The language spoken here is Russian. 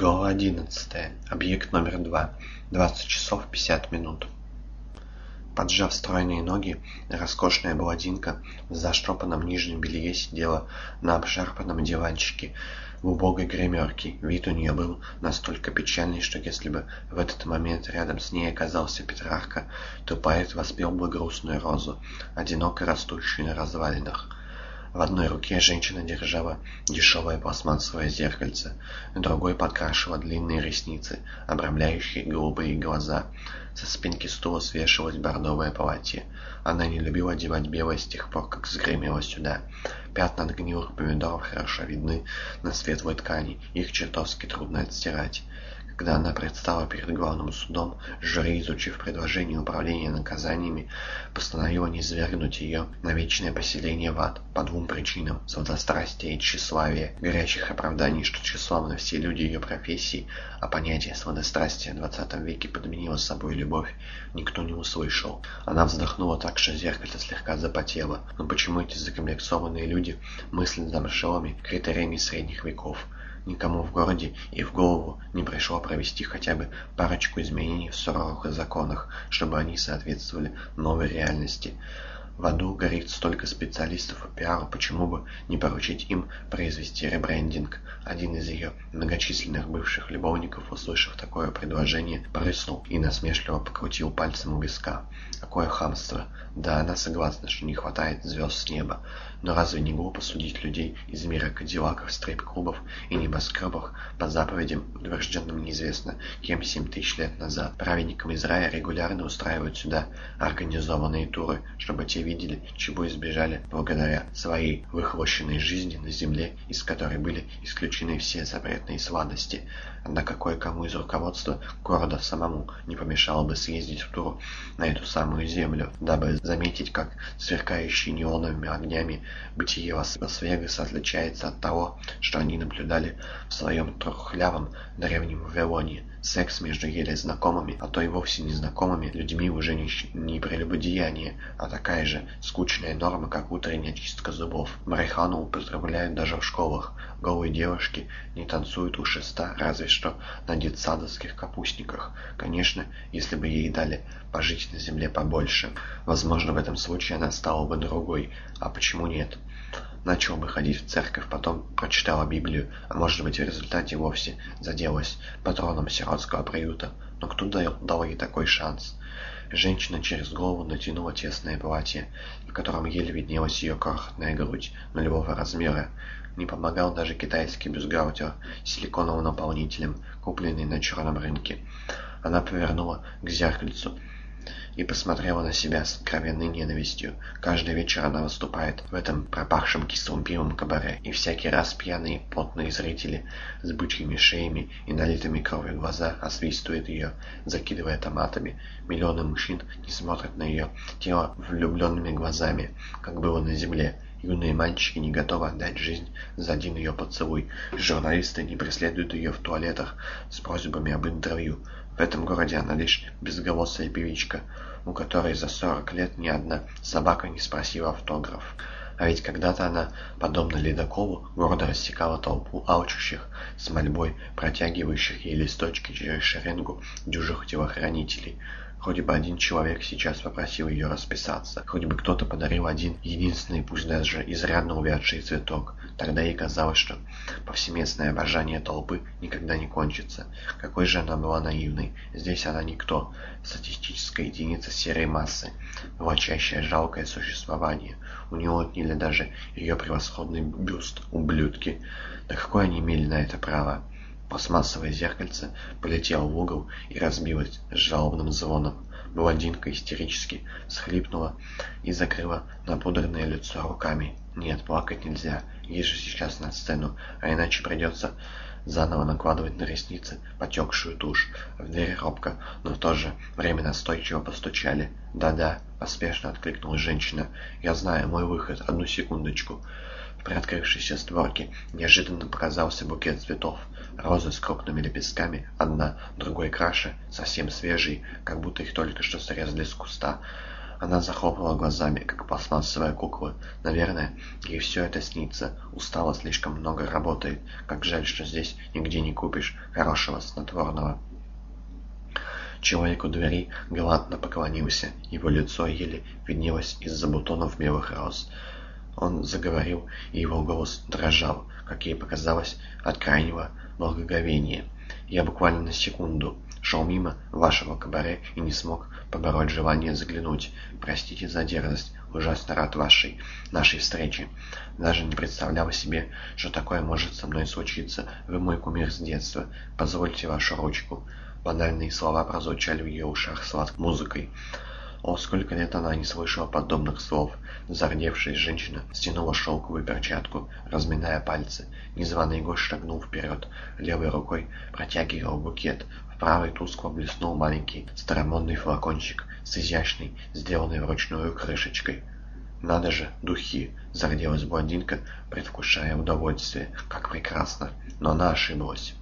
Глава 11. Объект номер 2. 20 часов 50 минут. Поджав стройные ноги, роскошная блондинка в заштопанном нижнем белье сидела на обшарпанном диванчике в убогой гримерке. Вид у нее был настолько печальный, что если бы в этот момент рядом с ней оказался Петрарка, то поэт воспел бы грустную розу, одиноко растущую на развалинах. В одной руке женщина держала дешевое пластмассовое зеркальце, другой подкрашивала длинные ресницы, обрамляющие голубые глаза. Со спинки стула свешивалось бордовое платье. Она не любила одевать белое с тех пор, как сгремела сюда. Пятна от гнилых помидоров хорошо видны на светлой ткани, их чертовски трудно отстирать. Когда она предстала перед главным судом, жюри, изучив предложение управления наказаниями, постановило низвергнуть ее на вечное поселение в ад по двум причинам – сладострастия и тщеславия. Горячих оправданий, что тщеславны все люди ее профессии, а понятие сладострастия в двадцатом веке подменило собой любовь, никто не услышал. Она вздохнула так, что зеркальце слегка запотело. Но почему эти закомплексованные люди мыслят замшелыми критериями средних веков? Никому в городе и в голову не пришло провести хотя бы парочку изменений в суровых законах, чтобы они соответствовали новой реальности. В аду горит столько специалистов по пиару, почему бы не поручить им произвести ребрендинг? Один из ее многочисленных бывших любовников, услышав такое предложение, прыснул и насмешливо покрутил пальцем у виска. Какое хамство! Да, она согласна, что не хватает звезд с неба, но разве не глупо судить людей из мира кадиллаков, стрип-клубов и небоскребов по заповедям, утвержденным неизвестно кем семь тысяч лет назад? Праведникам из рая регулярно устраивают сюда организованные туры, чтобы те видели, чего избежали благодаря своей выхлощенной жизни на земле, из которой были исключены все запретные сладости. Однако кое-кому из руководства города самому не помешало бы съездить в тур на эту самую землю, дабы заметить, как сверкающий неоновыми огнями бытие Лас-Вегаса отличается от того, что они наблюдали в своем трухлявом древнем Вавилоне. Секс между еле знакомыми, а то и вовсе незнакомыми людьми уже не, не прелюбодеяние, а такая же скучная норма, как утренняя чистка зубов. Марихану употребляют даже в школах. Голые девушки не танцуют у шеста, разве что на детсадовских капустниках. Конечно, если бы ей дали пожить на земле побольше. Возможно, в этом случае она стала бы другой. А почему нет? Начал бы ходить в церковь, потом прочитала Библию, а может быть в результате вовсе заделась патроном сиротского приюта. Но кто дал, ей такой шанс? Женщина через голову натянула тесное платье, в котором еле виднелась ее крохотная грудь нулевого размера. Не помогал даже китайский бюстгальтер с силиконовым наполнителем, купленный на черном рынке. Она повернула к зеркальцу и посмотрела на себя с откровенной ненавистью. Каждый вечер она выступает в этом пропахшем кислым пивом кабаре, и всякий раз пьяные потные зрители с бычьими шеями и налитыми кровью глаза освистывают ее, закидывая томатами. Миллионы мужчин не смотрят на ее тело влюбленными глазами, как было на земле. Юные мальчики не готовы отдать жизнь за один ее поцелуй. Журналисты не преследуют ее в туалетах с просьбами об интервью. В этом городе она лишь безголосая певичка, у которой за сорок лет ни одна собака не спросила автограф. А ведь когда-то она, подобно ледоколу, гордо рассекала толпу алчущих, с мольбой протягивающих ей листочки через шеренгу дюжих телохранителей. Хоть бы один человек сейчас попросил ее расписаться, хоть бы кто-то подарил один единственный, пусть даже изрядно увядший цветок. Тогда ей казалось, что повсеместное обожание толпы никогда не кончится. Какой же она была наивной. Здесь она никто, статистическая единица серой массы, влачащая жалкое существование. У нее отняли даже ее превосходный бюст, ублюдки. Да какое они имели на это право? Пластмассовое зеркальце полетело в угол и разбилось с жалобным звоном. Блондинка истерически схлипнула и закрыла напудренное лицо руками. Нет, плакать нельзя. Же сейчас на сцену, а иначе придется заново накладывать на ресницы потекшую тушь. В дверь робко, но в то же время настойчиво постучали. «Да-да», — поспешно откликнулась женщина. «Я знаю, мой выход. Одну секундочку». Приоткрывшейся створке неожиданно показался букет цветов. Розы с крупными лепестками, одна другой краше, совсем свежие, как будто их только что срезали с куста. Она захлопала глазами, как пластмассовая кукла. Наверное, ей все это снится. Устала, слишком много работает. Как жаль, что здесь нигде не купишь хорошего снотворного. Человек у двери галантно поклонился. Его лицо еле виднелось из-за бутонов белых роз. Он заговорил, и его голос дрожал, как ей показалось, от крайнего благоговения. Я буквально на секунду шел мимо вашего кабаре и не смог побороть желание заглянуть. Простите за дерзость, ужасно рад вашей, нашей встрече. Даже не представлял себе, что такое может со мной случиться. Вы мой кумир с детства. Позвольте вашу ручку. Банальные слова прозвучали в ее ушах сладкой музыкой. О, сколько лет она не слышала подобных слов. Зардевшая женщина стянула шелковую перчатку, разминая пальцы. Незваный гость шагнул вперед, левой рукой протягивал букет. В правой тускло блеснул маленький старомодный флакончик с изящной, сделанной вручную крышечкой. «Надо же, духи!» — зарделась блондинка, предвкушая удовольствие. «Как прекрасно!» Но она ошиблась.